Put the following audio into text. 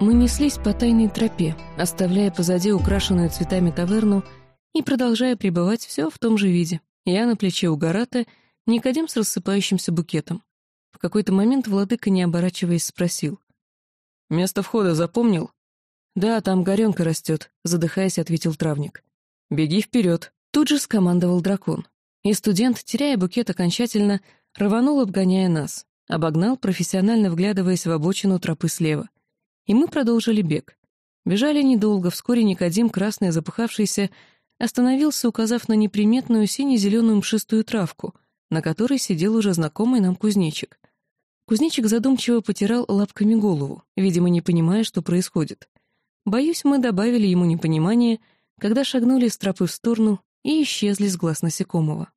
Мы неслись по тайной тропе, оставляя позади украшенную цветами таверну и продолжая пребывать все в том же виде. Я на плече у Гарата, Никодим с рассыпающимся букетом. В какой-то момент владыка, не оборачиваясь, спросил. «Место входа запомнил?» «Да, там горенка растет», — задыхаясь, ответил травник. «Беги вперед», — тут же скомандовал дракон. И студент, теряя букет окончательно, рванул, обгоняя нас. Обогнал, профессионально вглядываясь в обочину тропы слева. И мы продолжили бег. Бежали недолго, вскоре Никодим, красный, запыхавшийся, остановился, указав на неприметную сине-зеленую мшистую травку, на которой сидел уже знакомый нам кузнечик. Кузнечик задумчиво потирал лапками голову, видимо, не понимая, что происходит. Боюсь, мы добавили ему непонимание, когда шагнули с тропы в сторону и исчезли с глаз насекомого.